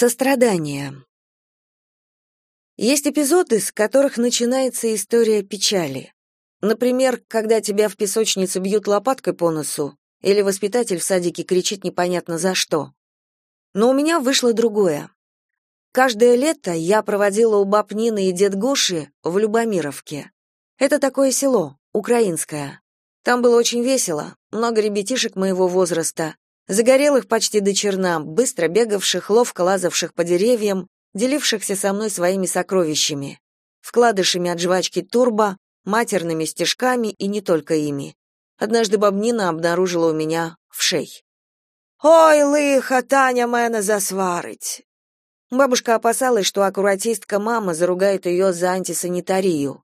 Сострадание. Есть эпизоды, с которых начинается история печали. Например, когда тебя в песочнице бьют лопаткой по носу, или воспитатель в садике кричит непонятно за что. Но у меня вышло другое. Каждое лето я проводила у баб Нины и дед Гоши в Любомировке. Это такое село, украинское. Там было очень весело, много ребятишек моего возраста, загорелых почти до черна, быстро бегавших, ловко лазавших по деревьям, делившихся со мной своими сокровищами, вкладышами от жвачки турбо, матерными стежками и не только ими. Однажды бабнина обнаружила у меня в шей. «Ой, лыха, Таня мене засварить!» Бабушка опасалась, что аккуратистка мама заругает ее за антисанитарию.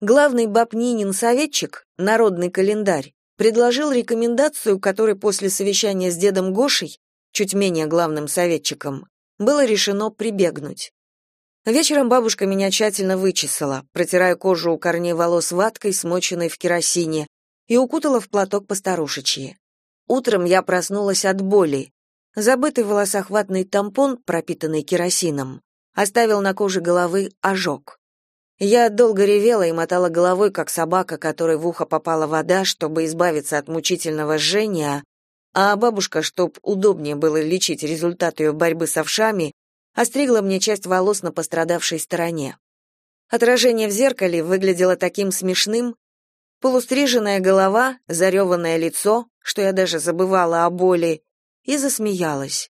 Главный бабнинин советчик, народный календарь, предложил рекомендацию, которой после совещания с дедом Гошей, чуть менее главным советчиком, было решено прибегнуть. Вечером бабушка меня тщательно вычесала, протирая кожу у корней волос ваткой, смоченной в керосине, и укутала в платок постарушечьи. Утром я проснулась от боли. Забытый в волосах ватный тампон, пропитанный керосином, оставил на коже головы ожог. Я долго ревела и мотала головой, как собака, которой в ухо попала вода, чтобы избавиться от мучительного жжения, а бабушка, чтоб удобнее было лечить результат ее борьбы с овшами, остригла мне часть волос на пострадавшей стороне. Отражение в зеркале выглядело таким смешным, полустриженная голова, зареванное лицо, что я даже забывала о боли, и засмеялась.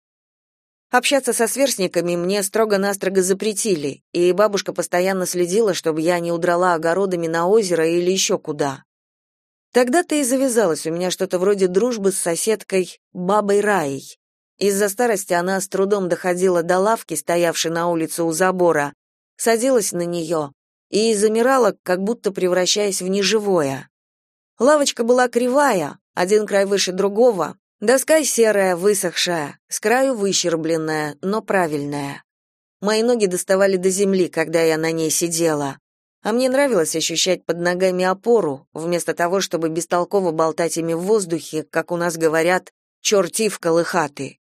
Общаться со сверстниками мне строго-настрого запретили, и бабушка постоянно следила, чтобы я не удрала огородами на озеро или еще куда. Тогда-то и завязалось у меня что-то вроде дружбы с соседкой бабой Раей. Из-за старости она с трудом доходила до лавки, стоявшей на улице у забора, садилась на нее и замирала, как будто превращаясь в неживое. Лавочка была кривая, один край выше другого, Доска серая, высохшая, с краю выщербленная, но правильная. Мои ноги доставали до земли, когда я на ней сидела. А мне нравилось ощущать под ногами опору, вместо того, чтобы бестолково болтать ими в воздухе, как у нас говорят, черти в колыхаты.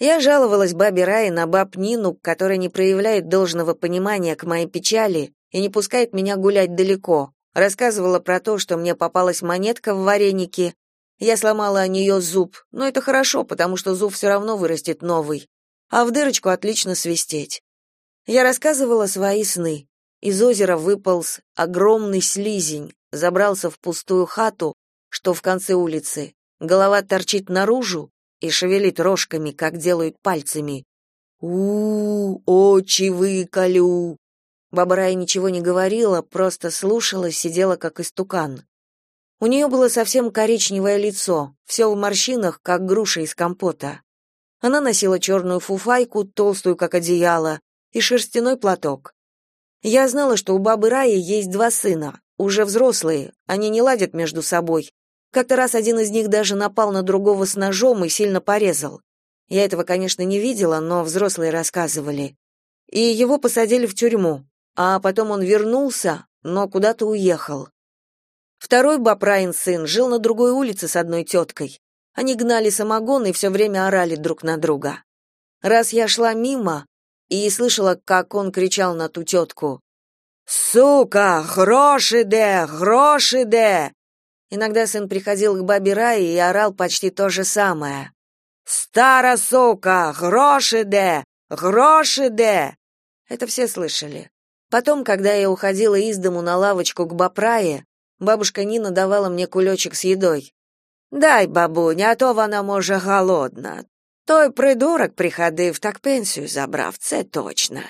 Я жаловалась бабе Рае на баб Нину, которая не проявляет должного понимания к моей печали и не пускает меня гулять далеко. Рассказывала про то, что мне попалась монетка в варенике, я сломала о нее зуб, но это хорошо, потому что зуб все равно вырастет новый, а в дырочку отлично свистеть. Я рассказывала свои сны. Из озера выполз огромный слизень, забрался в пустую хату, что в конце улицы. Голова торчит наружу и шевелит рожками, как делают пальцами. у, -у очи выколю. Баба Рая ничего не говорила, просто слушала, сидела как истукан. У нее было совсем коричневое лицо, все в морщинах, как груша из компота. Она носила черную фуфайку, толстую, как одеяло, и шерстяной платок. Я знала, что у бабы Раи есть два сына, уже взрослые, они не ладят между собой. Как-то раз один из них даже напал на другого с ножом и сильно порезал. Я этого, конечно, не видела, но взрослые рассказывали. И его посадили в тюрьму, а потом он вернулся, но куда-то уехал. Второй Бапраин сын жил на другой улице с одной теткой. Они гнали самогон и все время орали друг на друга. Раз я шла мимо и слышала, как он кричал на ту тетку. «Сука, гроши де, гроши де!» Иногда сын приходил к бабе Рае и орал почти то же самое. «Стара сука, гроши де, гроши де!» Это все слышали. Потом, когда я уходила из дому на лавочку к Бапрае, Бабушка Нина давала мне кулечек с едой. Дай, бабуня, а то вона може голодна. Той придурок приходив, так пенсию забрав, це точно.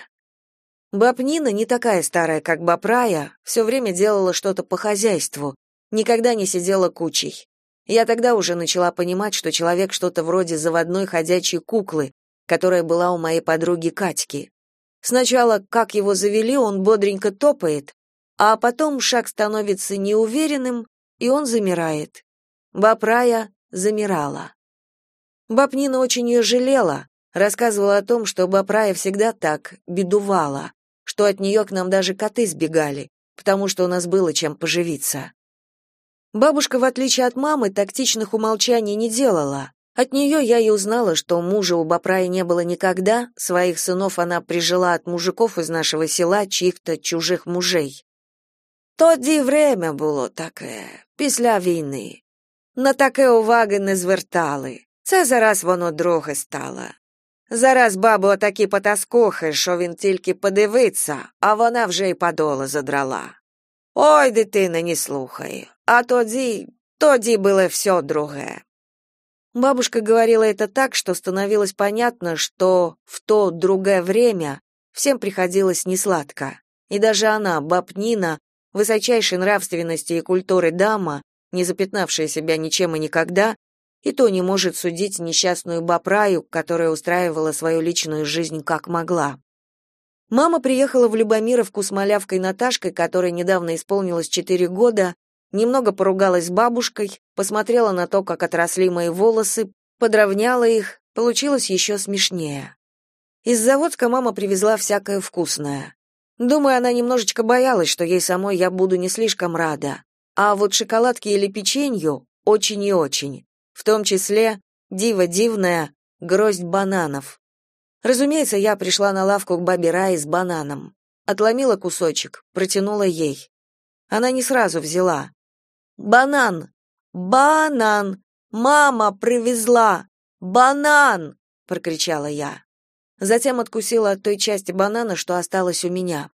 Баб Нина не такая старая, как баб Рая, все время делала что-то по хозяйству, никогда не сидела кучей. Я тогда уже начала понимать, что человек что-то вроде заводной ходячей куклы, которая была у моей подруги Катьки. Сначала, как его завели, он бодренько топает, а потом шаг становится неуверенным, и он замирает. Бапрая замирала. Бабнина очень ее жалела, рассказывала о том, что Бапрая всегда так бедувала, что от нее к нам даже коты сбегали, потому что у нас было чем поживиться. Бабушка, в отличие от мамы, тактичных умолчаний не делала. От нее я и узнала, что мужа у Бапраи не было никогда, своих сынов она прижила от мужиков из нашего села, чьих-то чужих мужей. Тоді время було таке, після війни. На таке уваги не звертали. Це зараз воно друге стало. Зараз бабу такі потаскохи, що він тільки подивиться, а вона вже й подола задрала. Ой, дитина, не слухай. А тоді, тоді було все друге. Бабушка говорила это так, что становилось понятно, что в то другое время всем приходилось несладко. И даже она, баб Нина, высочайшей нравственности и культуры дама, не запятнавшая себя ничем и никогда, и то не может судить несчастную бабраю, которая устраивала свою личную жизнь как могла. Мама приехала в Любомировку с малявкой Наташкой, которой недавно исполнилось четыре года, немного поругалась с бабушкой, посмотрела на то, как отросли мои волосы, подровняла их, получилось еще смешнее. Из Заводска мама привезла всякое вкусное. Думаю, она немножечко боялась, что ей самой я буду не слишком рада. А вот шоколадки или печенью очень и очень. В том числе диво дивная гроздь бананов. Разумеется, я пришла на лавку к бабе Раи с бананом. Отломила кусочек, протянула ей. Она не сразу взяла. «Банан! Банан! Мама привезла! Банан!» — прокричала я. Затем откусила от той части банана, что осталось у меня.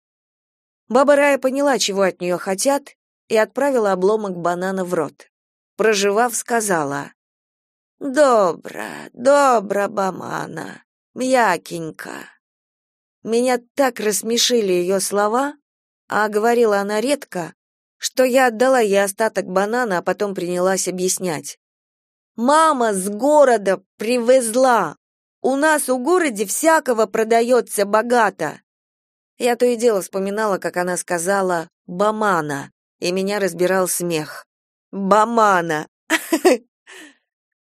Баба Рая поняла, чего от нее хотят, и отправила обломок банана в рот. Проживав, сказала, «Добра, добра, бамана, мякенько». Меня так рассмешили ее слова, а говорила она редко, что я отдала ей остаток банана, а потом принялась объяснять. «Мама с города привезла! У нас у городе всякого продается богато!» Я то и дело вспоминала, как она сказала «бамана», и меня разбирал смех. «Бамана!»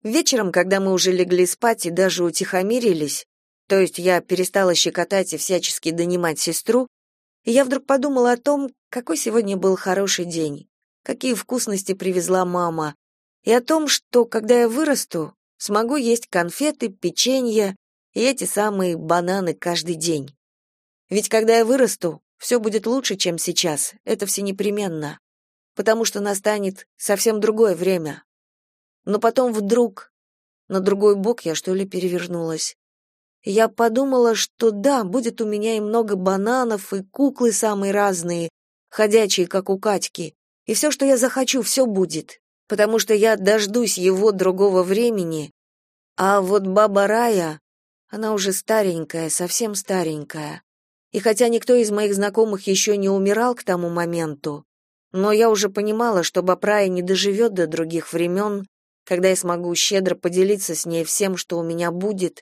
Вечером, когда мы уже легли спать и даже утихомирились, то есть я перестала щекотать и всячески донимать сестру, я вдруг подумала о том, какой сегодня был хороший день, какие вкусности привезла мама, и о том, что, когда я вырасту, смогу есть конфеты, печенье и эти самые бананы каждый день. Ведь когда я вырасту, все будет лучше, чем сейчас, это все непременно, потому что настанет совсем другое время. Но потом вдруг на другой бок я что ли перевернулась. Я подумала, что да, будет у меня и много бананов, и куклы самые разные, ходячие, как у Катьки, и все, что я захочу, все будет, потому что я дождусь его другого времени, а вот баба Рая, она уже старенькая, совсем старенькая. И хотя никто из моих знакомых еще не умирал к тому моменту, но я уже понимала, что Бапрая не доживет до других времен, когда я смогу щедро поделиться с ней всем, что у меня будет,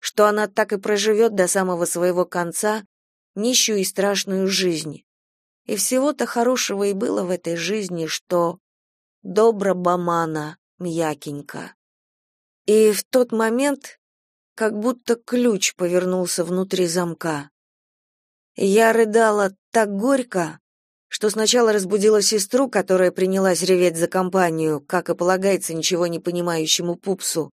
что она так и проживет до самого своего конца нищую и страшную жизнь. И всего-то хорошего и было в этой жизни, что добра бамана, мякенько. И в тот момент как будто ключ повернулся внутри замка. Я рыдала так горько, что сначала разбудила сестру, которая принялась реветь за компанию, как и полагается ничего не понимающему пупсу.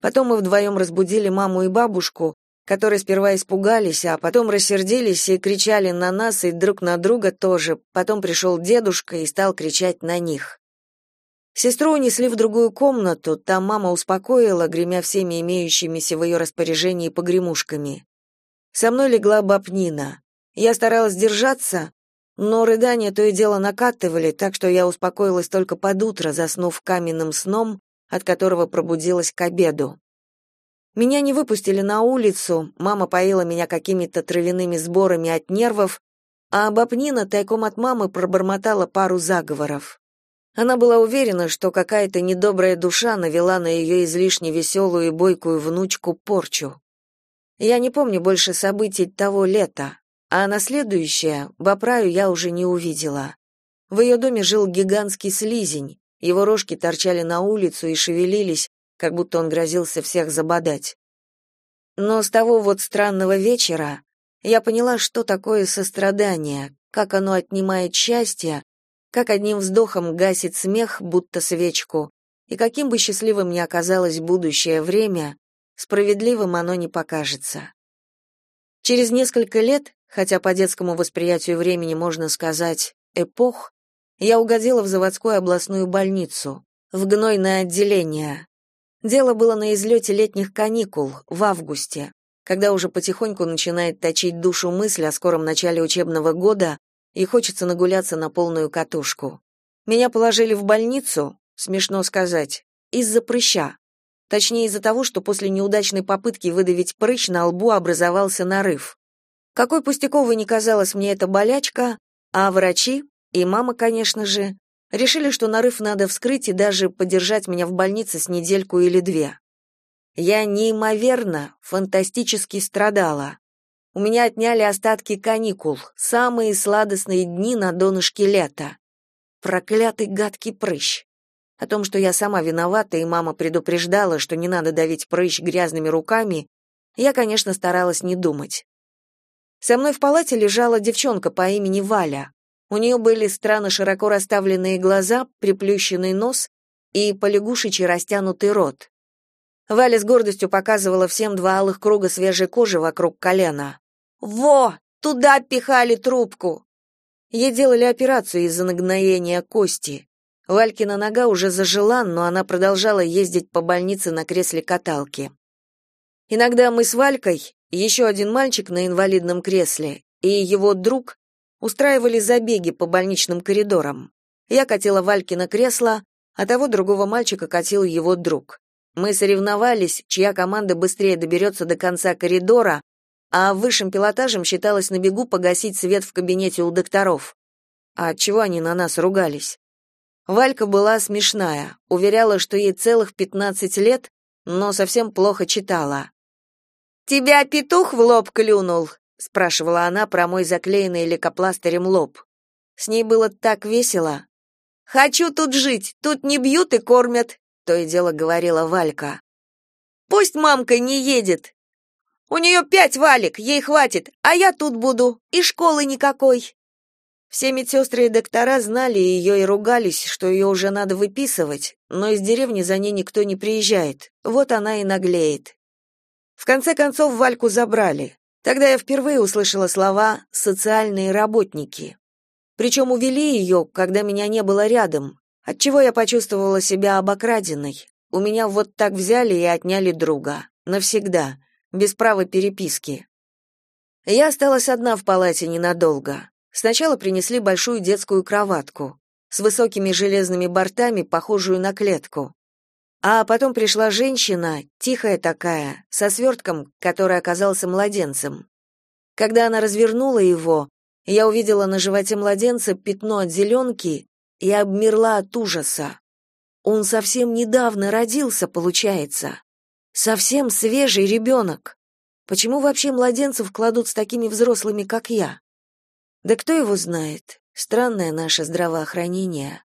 Потом мы вдвоем разбудили маму и бабушку, которые сперва испугались, а потом рассердились и кричали на нас и друг на друга тоже. Потом пришел дедушка и стал кричать на них. Сестру унесли в другую комнату, там мама успокоила, гремя всеми имеющимися в ее распоряжении погремушками. Со мной легла бабнина. Я старалась держаться, но рыдания то и дело накатывали, так что я успокоилась только под утро, заснув каменным сном, от которого пробудилась к обеду. Меня не выпустили на улицу, мама поила меня какими-то травяными сборами от нервов, а Бабнина тайком от мамы пробормотала пару заговоров. Она была уверена, что какая-то недобрая душа навела на ее излишне веселую и бойкую внучку порчу. Я не помню больше событий того лета, а на следующее Бапраю я уже не увидела. В ее доме жил гигантский слизень, его рожки торчали на улицу и шевелились, как будто он грозился всех забодать. Но с того вот странного вечера я поняла, что такое сострадание, как оно отнимает счастье, как одним вздохом гасит смех, будто свечку, и каким бы счастливым ни оказалось будущее время, справедливым оно не покажется. Через несколько лет, хотя по детскому восприятию времени можно сказать эпох, я угодила в заводскую областную больницу, в гнойное отделение. Дело было на излете летних каникул, в августе, когда уже потихоньку начинает точить душу мысль о скором начале учебного года и хочется нагуляться на полную катушку. Меня положили в больницу, смешно сказать, из-за прыща. Точнее, из-за того, что после неудачной попытки выдавить прыщ на лбу образовался нарыв. Какой пустяковой не казалась мне эта болячка, а врачи, и мама, конечно же, решили, что нарыв надо вскрыть и даже подержать меня в больнице с недельку или две. Я неимоверно, фантастически страдала. У меня отняли остатки каникул, самые сладостные дни на донышке лета. Проклятый гадкий прыщ. О том, что я сама виновата, и мама предупреждала, что не надо давить прыщ грязными руками, я, конечно, старалась не думать. Со мной в палате лежала девчонка по имени Валя. У нее были странно широко расставленные глаза, приплющенный нос и полягушечий растянутый рот. Валя с гордостью показывала всем два алых круга свежей кожи вокруг колена. «Во! Туда пихали трубку!» Ей делали операцию из-за нагноения кости. Валькина нога уже зажила, но она продолжала ездить по больнице на кресле каталки. Иногда мы с Валькой, еще один мальчик на инвалидном кресле и его друг устраивали забеги по больничным коридорам. Я катила Валькино кресло, а того другого мальчика катил его друг. Мы соревновались, чья команда быстрее доберется до конца коридора, а высшим пилотажем считалось на бегу погасить свет в кабинете у докторов. А отчего они на нас ругались? Валька была смешная, уверяла, что ей целых 15 лет, но совсем плохо читала. «Тебя петух в лоб клюнул?» — спрашивала она про мой заклеенный лейкопластырем лоб. С ней было так весело. «Хочу тут жить, тут не бьют и кормят то и дело говорила Валька. Пусть мамка не едет. У нее пять валик, ей хватит, а я тут буду, и школы никакой. Все медсестры и доктора знали ее и ругались, что ее уже надо выписывать, но из деревни за ней никто не приезжает. Вот она и наглеет. В конце концов Вальку забрали. Тогда я впервые услышала слова «социальные работники». Причем увели ее, когда меня не было рядом, Отчего я почувствовала себя обокраденной. У меня вот так взяли и отняли друга. Навсегда. Без права переписки. Я осталась одна в палате ненадолго. Сначала принесли большую детскую кроватку с высокими железными бортами, похожую на клетку. А потом пришла женщина, тихая такая, со свертком, который оказался младенцем. Когда она развернула его, я увидела на животе младенца пятно от зеленки и обмерла от ужаса. Он совсем недавно родился, получается. Совсем свежий ребенок. Почему вообще младенцев кладут с такими взрослыми, как я? Да кто его знает? Странное наше здравоохранение.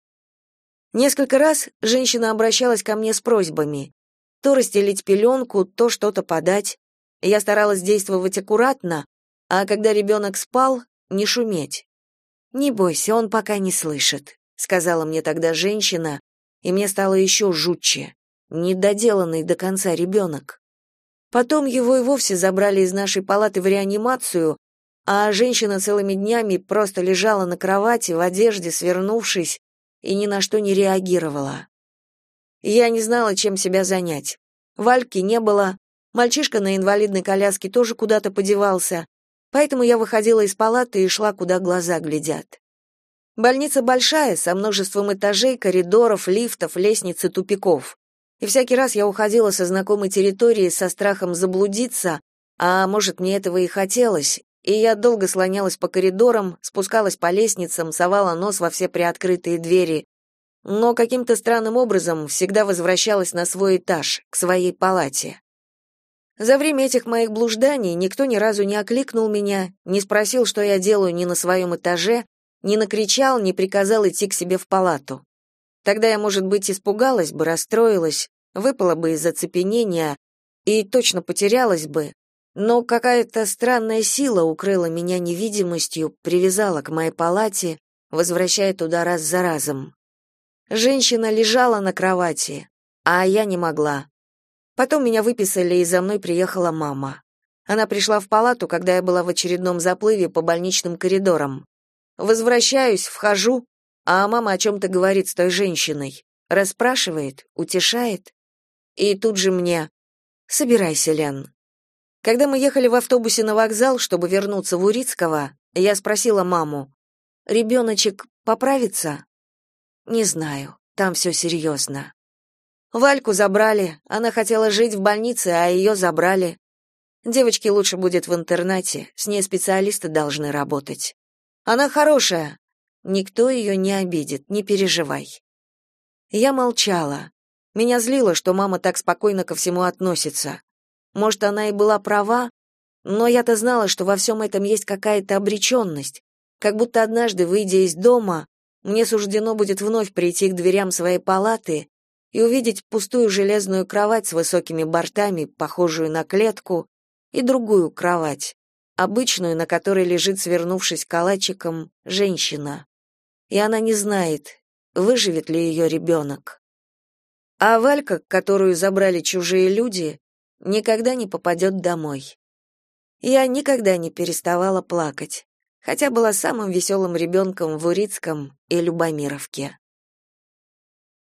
Несколько раз женщина обращалась ко мне с просьбами. То расстелить пеленку, то что-то подать. Я старалась действовать аккуратно, а когда ребенок спал, не шуметь. Не бойся, он пока не слышит сказала мне тогда женщина, и мне стало еще жутче. Недоделанный до конца ребенок. Потом его и вовсе забрали из нашей палаты в реанимацию, а женщина целыми днями просто лежала на кровати в одежде, свернувшись, и ни на что не реагировала. Я не знала, чем себя занять. Вальки не было, мальчишка на инвалидной коляске тоже куда-то подевался, поэтому я выходила из палаты и шла, куда глаза глядят. Больница большая, со множеством этажей, коридоров, лифтов, лестниц и тупиков. И всякий раз я уходила со знакомой территории со страхом заблудиться, а может, мне этого и хотелось, и я долго слонялась по коридорам, спускалась по лестницам, совала нос во все приоткрытые двери, но каким-то странным образом всегда возвращалась на свой этаж, к своей палате. За время этих моих блужданий никто ни разу не окликнул меня, не спросил, что я делаю не на своем этаже, не накричал, не приказал идти к себе в палату. Тогда я, может быть, испугалась бы, расстроилась, выпала бы из оцепенения и точно потерялась бы, но какая-то странная сила укрыла меня невидимостью, привязала к моей палате, возвращая туда раз за разом. Женщина лежала на кровати, а я не могла. Потом меня выписали, и за мной приехала мама. Она пришла в палату, когда я была в очередном заплыве по больничным коридорам. Возвращаюсь, вхожу, а мама о чем-то говорит с той женщиной. Расспрашивает, утешает. И тут же мне «Собирайся, Лен». Когда мы ехали в автобусе на вокзал, чтобы вернуться в Урицкого, я спросила маму, «Ребеночек поправится?» «Не знаю, там все серьезно». Вальку забрали, она хотела жить в больнице, а ее забрали. Девочке лучше будет в интернате, с ней специалисты должны работать. Она хорошая. Никто ее не обидит, не переживай. Я молчала. Меня злило, что мама так спокойно ко всему относится. Может, она и была права, но я-то знала, что во всем этом есть какая-то обреченность, как будто однажды, выйдя из дома, мне суждено будет вновь прийти к дверям своей палаты и увидеть пустую железную кровать с высокими бортами, похожую на клетку, и другую кровать, обычную, на которой лежит, свернувшись калачиком, женщина. И она не знает, выживет ли ее ребенок. А Валька, которую забрали чужие люди, никогда не попадет домой. Я никогда не переставала плакать, хотя была самым веселым ребенком в Урицком и Любомировке.